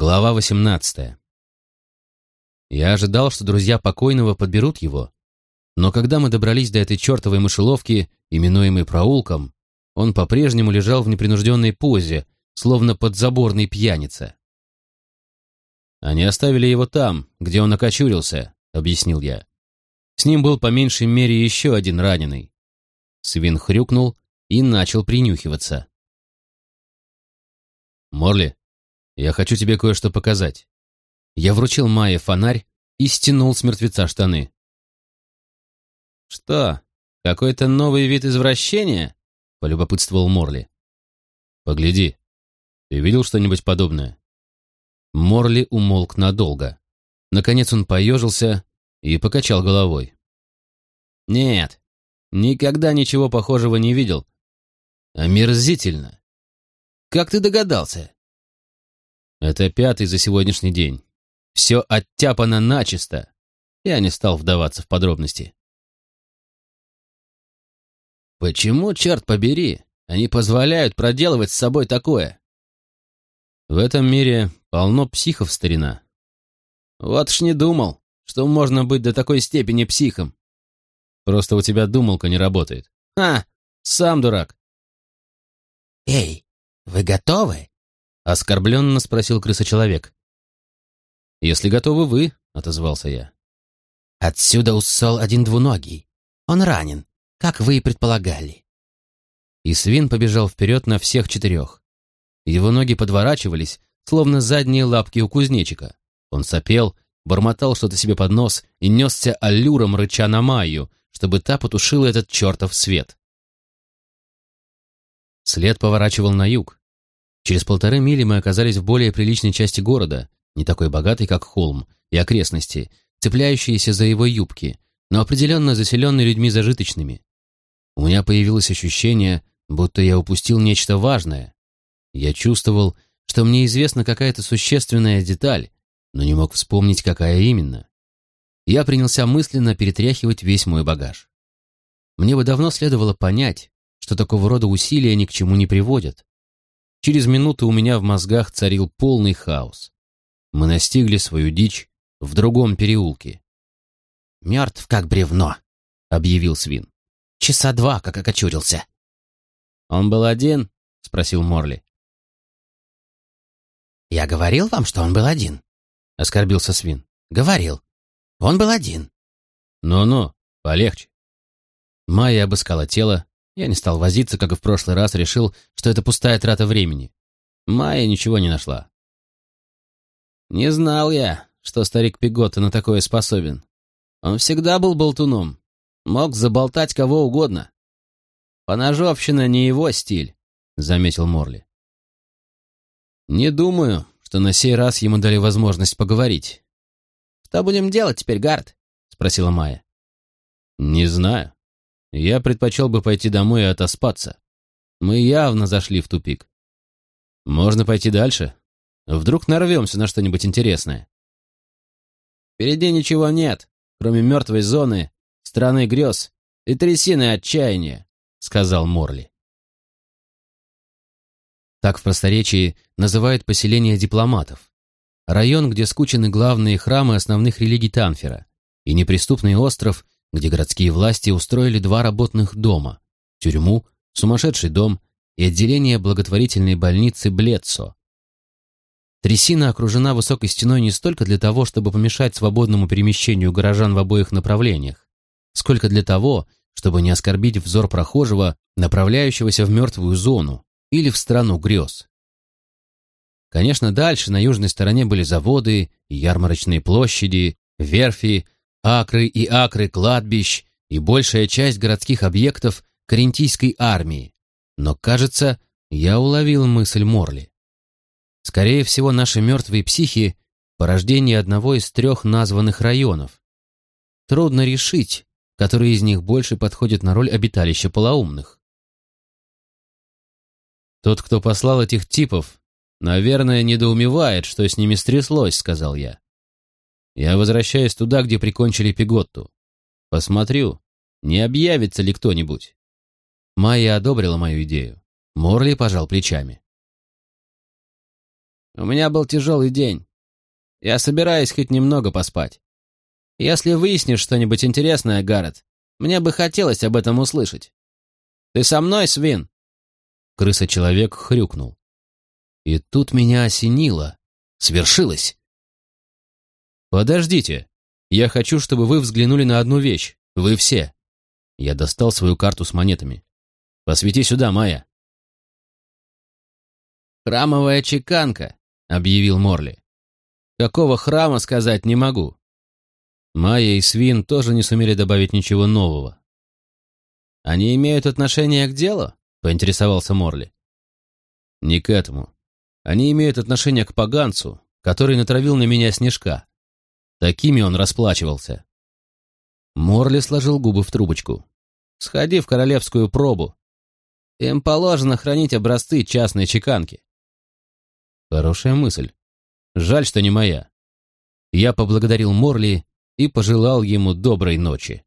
Глава 18. Я ожидал, что друзья покойного подберут его, но когда мы добрались до этой чертовой мышеловки, именуемой проулком, он по-прежнему лежал в непринужденной позе, словно подзаборный пьяница. «Они оставили его там, где он окочурился», — объяснил я. С ним был по меньшей мере еще один раненый. Свин хрюкнул и начал принюхиваться. «Морли, я хочу тебе кое-что показать». Я вручил Майе фонарь и стянул с мертвеца штаны. «Что, какой-то новый вид извращения?» — полюбопытствовал Морли. «Погляди. Ты видел что-нибудь подобное?» Морли умолк надолго. Наконец он поежился и покачал головой. «Нет, никогда ничего похожего не видел. Омерзительно. Как ты догадался?» Это пятый за сегодняшний день. Все оттяпано начисто. Я не стал вдаваться в подробности. Почему, черт побери, они позволяют проделывать с собой такое? В этом мире полно психов, старина. Вот ж не думал, что можно быть до такой степени психом. Просто у тебя думалка не работает. А, сам дурак. Эй, вы готовы? Оскорбленно спросил крысочеловек. «Если готовы вы», — отозвался я. «Отсюда усол один двуногий. Он ранен, как вы и предполагали». И свин побежал вперед на всех четырех. Его ноги подворачивались, словно задние лапки у кузнечика. Он сопел, бормотал что-то себе под нос и несся аллюром, рыча на Майю, чтобы та потушила этот чертов свет. След поворачивал на юг. Через полторы мили мы оказались в более приличной части города, не такой богатой, как холм, и окрестности, цепляющиеся за его юбки, но определенно заселенные людьми зажиточными. У меня появилось ощущение, будто я упустил нечто важное. Я чувствовал, что мне известна какая-то существенная деталь, но не мог вспомнить, какая именно. Я принялся мысленно перетряхивать весь мой багаж. Мне бы давно следовало понять, что такого рода усилия ни к чему не приводят, Через минуту у меня в мозгах царил полный хаос. Мы настигли свою дичь в другом переулке. «Мертв, как бревно», — объявил свин. «Часа два, как окочурился». «Он был один?» — спросил Морли. «Я говорил вам, что он был один?» — оскорбился свин. «Говорил. Он был один». «Ну-ну, полегче». Майя обыскала тело, я не стал возиться, как и в прошлый раз, решил, что это пустая трата времени. Майя ничего не нашла. Не знал я, что старик Пигота на такое способен. Он всегда был болтуном, мог заболтать кого угодно. Поножовщина не его стиль, заметил Морли. Не думаю, что на сей раз ему дали возможность поговорить. Что будем делать теперь, Гард? спросила Майя. Не знаю. Я предпочел бы пойти домой и отоспаться. Мы явно зашли в тупик. Можно пойти дальше? Вдруг нарвемся на что-нибудь интересное. Впереди ничего нет, кроме мертвой зоны, страны грез и трясины отчаяния, сказал Морли. Так в просторечии называют поселение дипломатов. Район, где скучены главные храмы основных религий Танфера, и неприступный остров – где городские власти устроили два работных дома, тюрьму, сумасшедший дом и отделение благотворительной больницы Блецо. Трясина окружена высокой стеной не столько для того, чтобы помешать свободному перемещению горожан в обоих направлениях, сколько для того, чтобы не оскорбить взор прохожего, направляющегося в мертвую зону или в страну грез. Конечно, дальше на южной стороне были заводы, ярмарочные площади, верфи, акры и акры кладбищ и большая часть городских объектов Карентийской армии. Но, кажется, я уловил мысль Морли. Скорее всего, наши мертвые психи – порождение одного из трех названных районов. Трудно решить, который из них больше подходит на роль обиталища полоумных. «Тот, кто послал этих типов, наверное, недоумевает, что с ними стряслось», — сказал я. Я возвращаюсь туда, где прикончили Пиготту. Посмотрю, не объявится ли кто-нибудь. Майя одобрила мою идею. Морли пожал плечами. У меня был тяжелый день. Я собираюсь хоть немного поспать. Если выяснишь что-нибудь интересное, Гаррет, мне бы хотелось об этом услышать. Ты со мной, свин?» Крыса-человек хрюкнул. И тут меня осенило. Свершилось. «Подождите. Я хочу, чтобы вы взглянули на одну вещь. Вы все». Я достал свою карту с монетами. «Посвети сюда, Майя». «Храмовая чеканка», — объявил Морли. «Какого храма сказать не могу». Майя и Свин тоже не сумели добавить ничего нового. «Они имеют отношение к делу?» — поинтересовался Морли. «Не к этому. Они имеют отношение к поганцу, который натравил на меня снежка. Такими он расплачивался». Морли сложил губы в трубочку. «Сходи в королевскую пробу. Им положено хранить образцы частной чеканки. Хорошая мысль. Жаль, что не моя. Я поблагодарил Морли и пожелал ему доброй ночи.